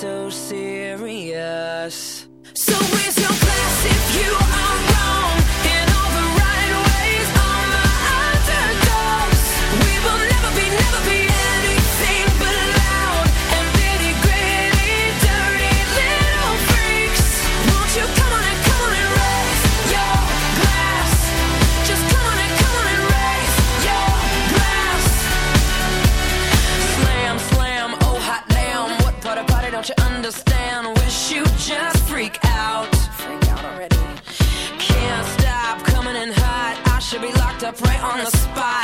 So serious? So raise your up right on the spot.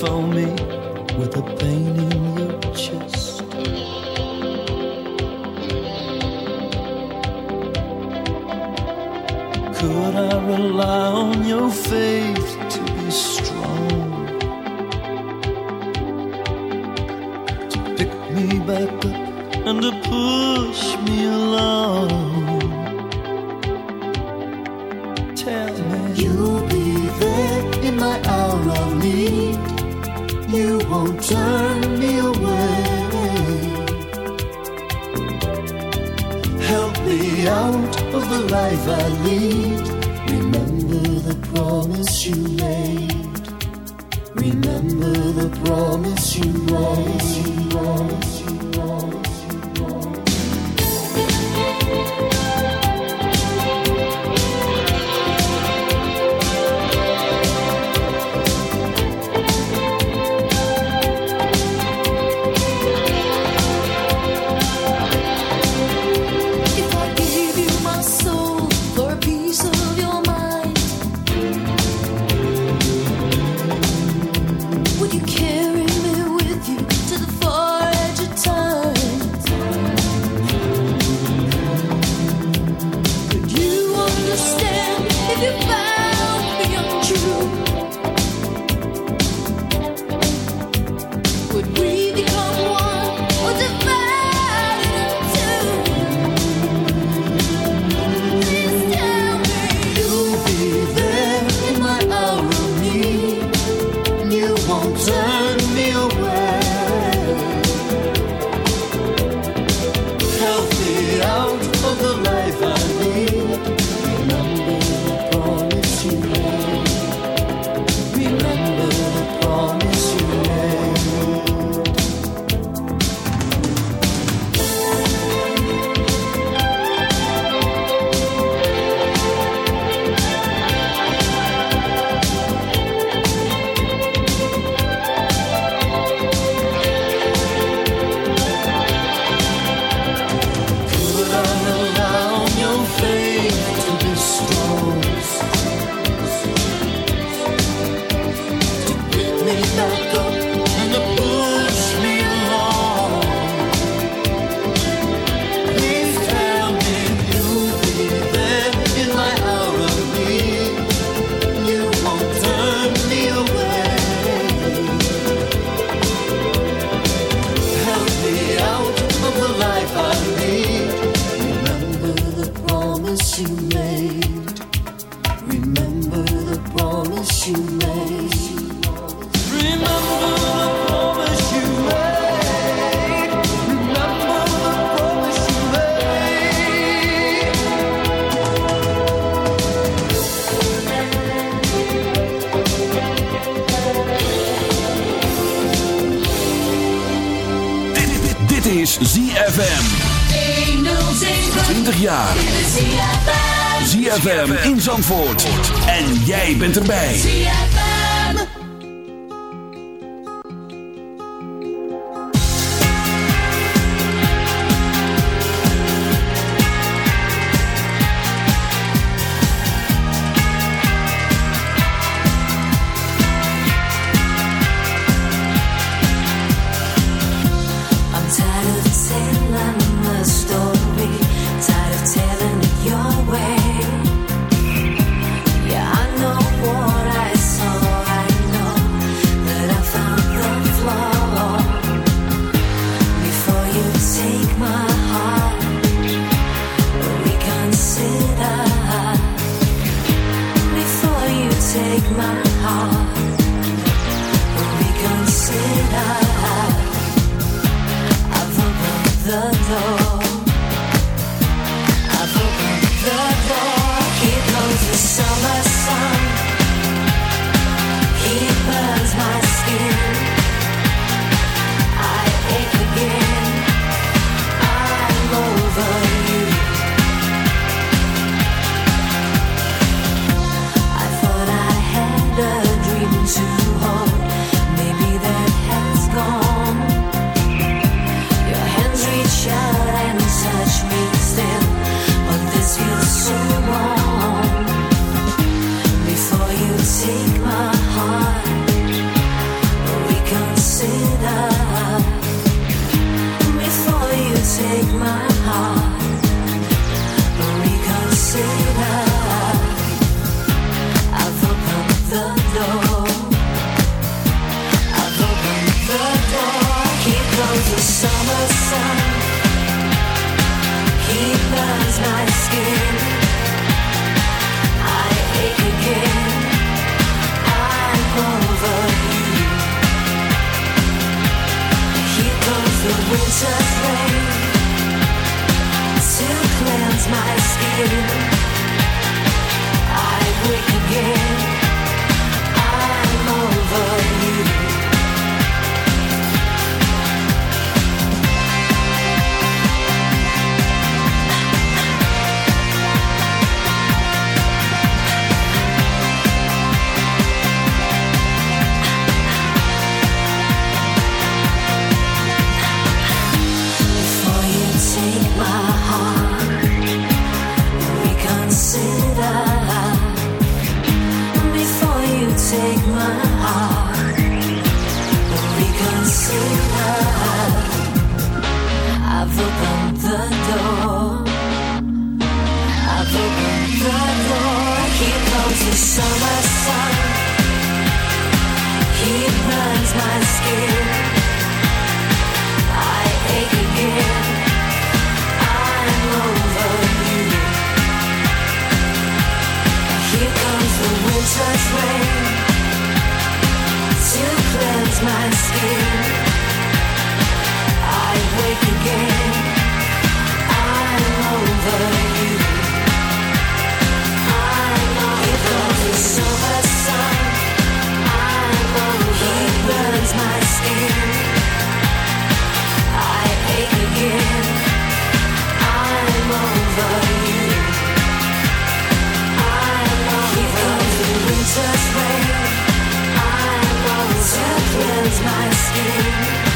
found me with a pain in your chest. Could I rely on your faith? En jij bent erbij. winter's rain to cleanse my skin. I wake again. I'm over you. my burns my skin.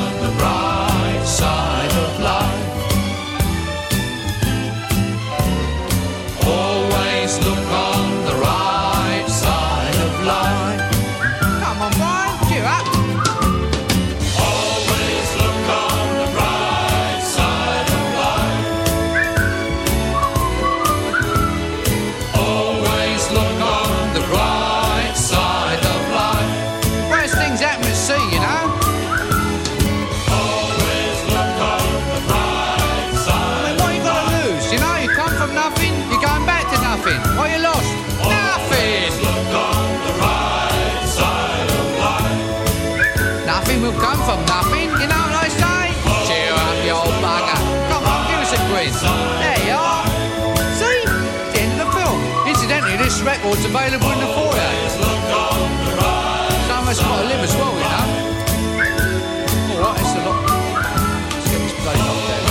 this record's available in the foyer. Some of us got to live as well, you know. Alright, it's a lot. Let's get this place off there.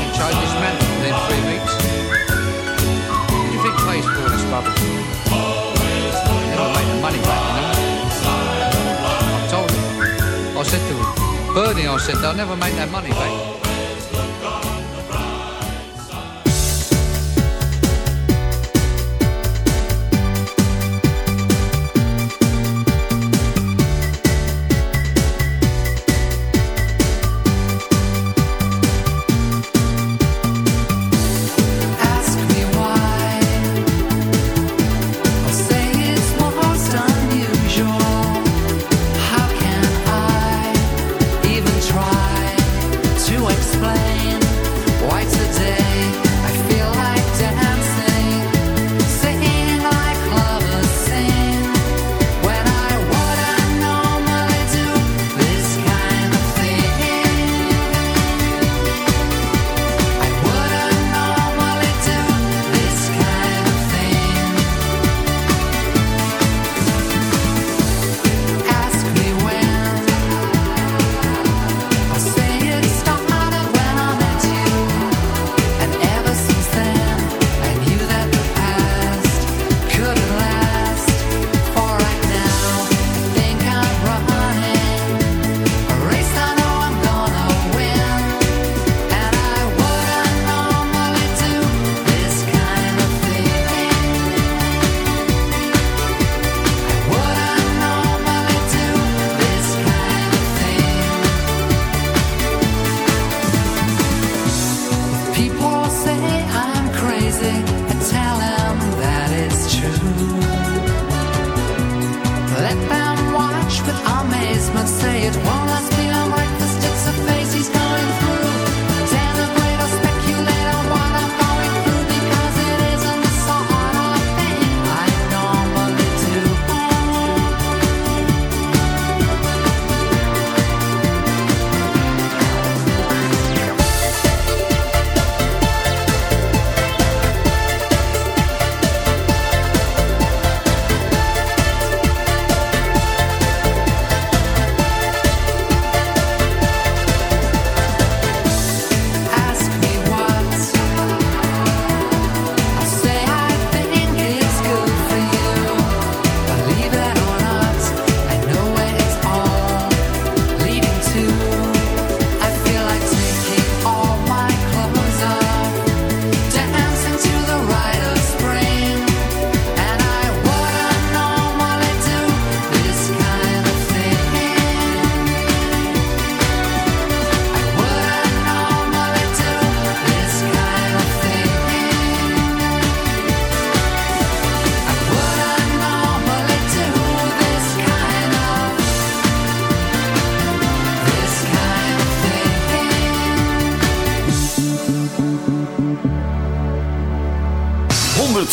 And change this man within three weeks. What do you think pays for all this rubbish? Never make the money back, you know. I told him. I said to him, Bernie, I said, they'll never make that money back.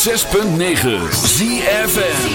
106.9 ZFN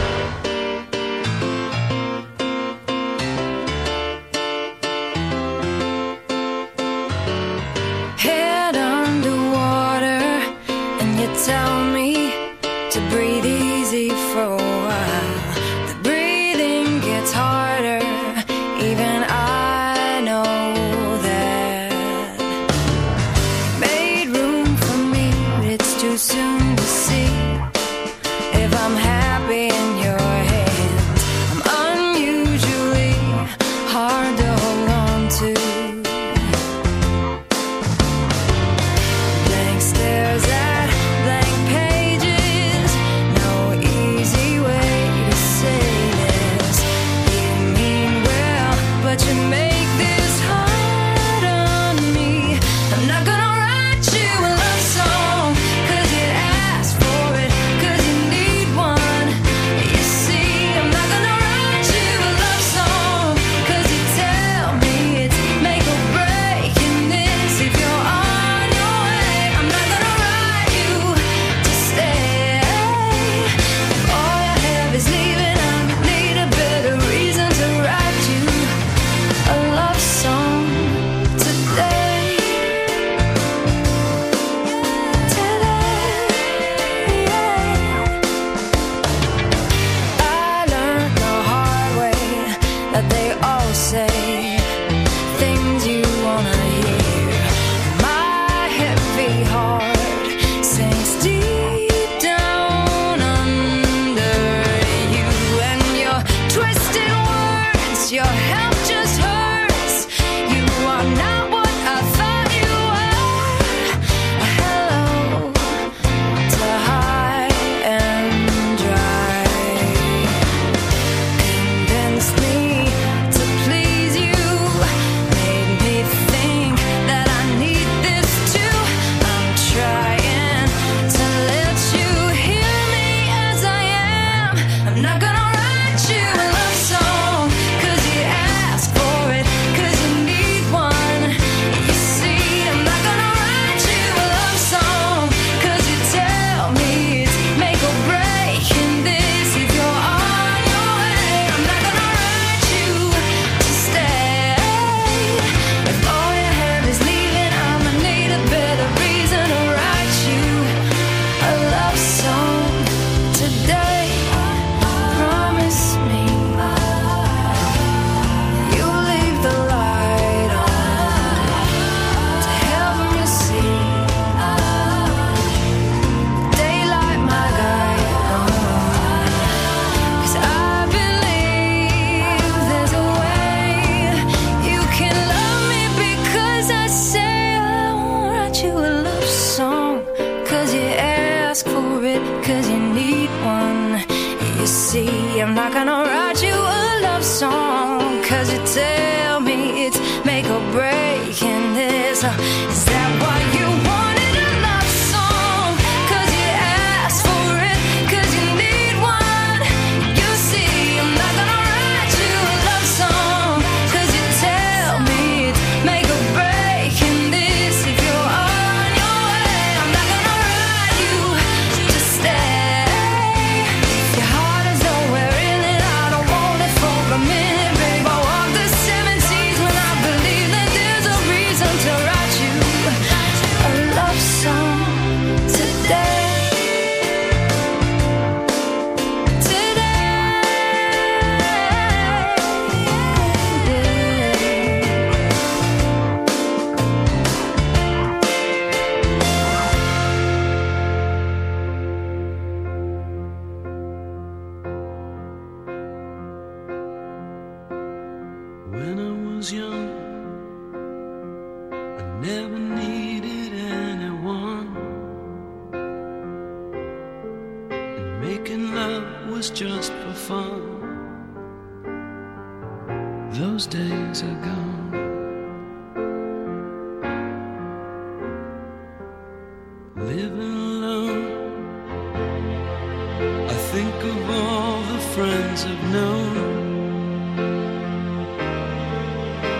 of noon.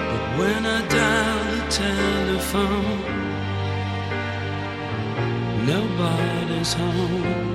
But when I dial the telephone, nobody's home.